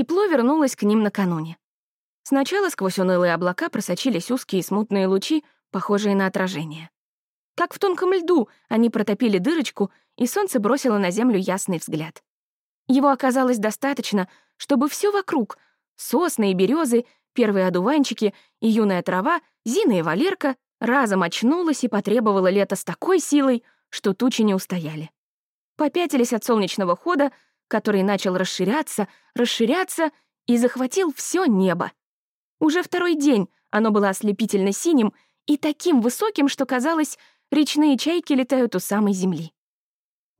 Тепло вернулось к ним накануне. Сначала сквозь унылые облака просочились узкие смутные лучи, похожие на отражение. Как в тонком льду они протопили дырочку, и солнце бросило на землю ясный взгляд. Его оказалось достаточно, чтобы все вокруг — сосны и березы, первые одуванчики и юная трава, Зина и Валерка — разом очнулась и потребовала лета с такой силой, что тучи не устояли. Попятились от солнечного хода, который начал расширяться, расширяться и захватил все небо. Уже второй день оно было ослепительно синим и таким высоким, что казалось, речные чайки летают у самой земли.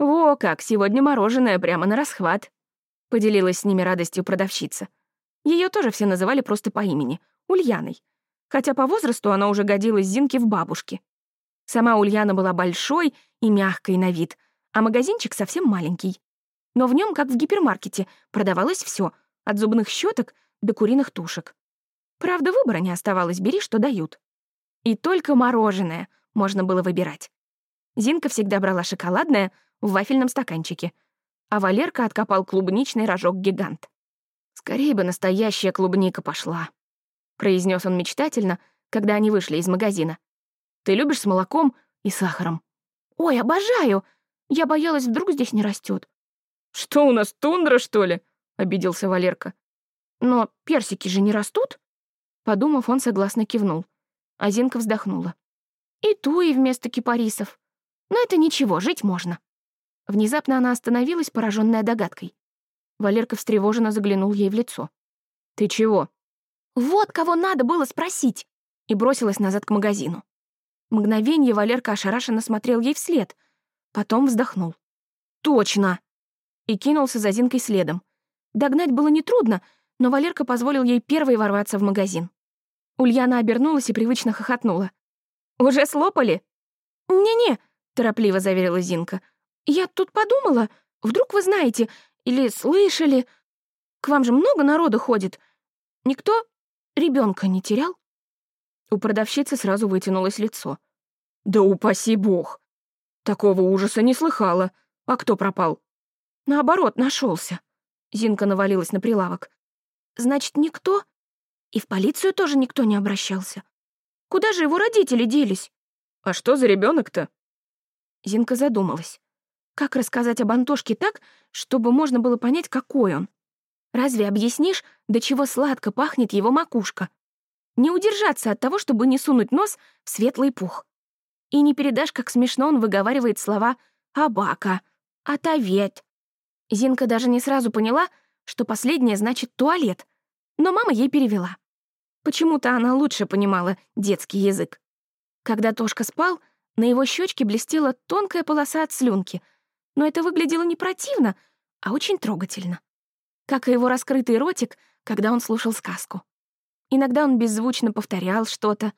«Во как, сегодня мороженое прямо на расхват», — поделилась с ними радостью продавщица. Ее тоже все называли просто по имени — Ульяной, хотя по возрасту она уже годилась Зинке в бабушке. Сама Ульяна была большой и мягкой на вид, а магазинчик совсем маленький. Но в нем, как в гипермаркете, продавалось все, от зубных щеток до куриных тушек. Правда, выбора не оставалось, бери, что дают. И только мороженое можно было выбирать. Зинка всегда брала шоколадное в вафельном стаканчике, а Валерка откопал клубничный рожок-гигант. «Скорее бы настоящая клубника пошла», — произнес он мечтательно, когда они вышли из магазина. «Ты любишь с молоком и сахаром?» «Ой, обожаю! Я боялась, вдруг здесь не растет. «Что у нас, тундра, что ли?» — обиделся Валерка. «Но персики же не растут?» Подумав, он согласно кивнул. А Зинка вздохнула. «И туи вместо кипарисов. Но это ничего, жить можно». Внезапно она остановилась, пораженная догадкой. Валерка встревоженно заглянул ей в лицо. «Ты чего?» «Вот кого надо было спросить!» и бросилась назад к магазину. Мгновение Валерка ошарашенно смотрел ей вслед, потом вздохнул. «Точно!» И кинулся за Зинкой следом. Догнать было нетрудно, но Валерка позволил ей первой ворваться в магазин. Ульяна обернулась и привычно хохотнула. «Уже слопали?» «Не-не», — торопливо заверила Зинка. «Я тут подумала, вдруг вы знаете или слышали. К вам же много народу ходит. Никто ребенка не терял?» У продавщицы сразу вытянулось лицо. «Да упаси бог! Такого ужаса не слыхала. А кто пропал?» «Наоборот, нашелся. Зинка навалилась на прилавок. Значит, никто? И в полицию тоже никто не обращался. Куда же его родители делись? А что за ребенок то Зинка задумалась. Как рассказать об Антошке так, чтобы можно было понять, какой он? Разве объяснишь, до чего сладко пахнет его макушка? Не удержаться от того, чтобы не сунуть нос в светлый пух. И не передашь, как смешно он выговаривает слова «абака», «атовет». Зинка даже не сразу поняла, что последнее значит «туалет», но мама ей перевела. Почему-то она лучше понимала детский язык. Когда Тошка спал, на его щечке блестела тонкая полоса от слюнки, но это выглядело не противно, а очень трогательно. Как и его раскрытый ротик, когда он слушал сказку. Иногда он беззвучно повторял что-то,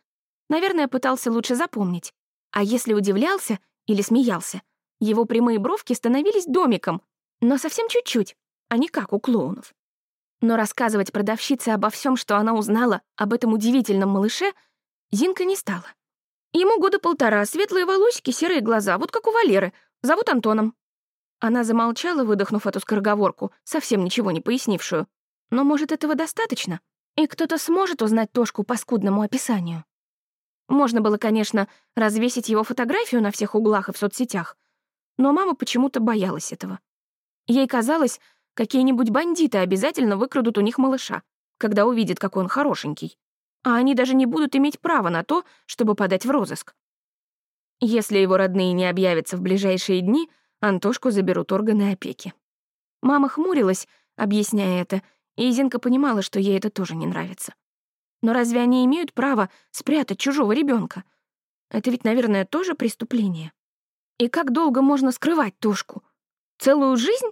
наверное, пытался лучше запомнить. А если удивлялся или смеялся, его прямые бровки становились домиком, но совсем чуть-чуть, а не как у клоунов. Но рассказывать продавщице обо всем, что она узнала об этом удивительном малыше, Зинка не стала. Ему года полтора, светлые волосики, серые глаза, вот как у Валеры. Зовут Антоном. Она замолчала, выдохнув эту скороговорку, совсем ничего не пояснившую. Но, может, этого достаточно? И кто-то сможет узнать Тошку по скудному описанию? Можно было, конечно, развесить его фотографию на всех углах и в соцсетях, но мама почему-то боялась этого. Ей казалось, какие-нибудь бандиты обязательно выкрадут у них малыша, когда увидят, какой он хорошенький. А они даже не будут иметь права на то, чтобы подать в розыск. Если его родные не объявятся в ближайшие дни, Антошку заберут органы опеки. Мама хмурилась, объясняя это, и Зинка понимала, что ей это тоже не нравится. Но разве они имеют право спрятать чужого ребенка? Это ведь, наверное, тоже преступление. И как долго можно скрывать Тошку? Целую жизнь?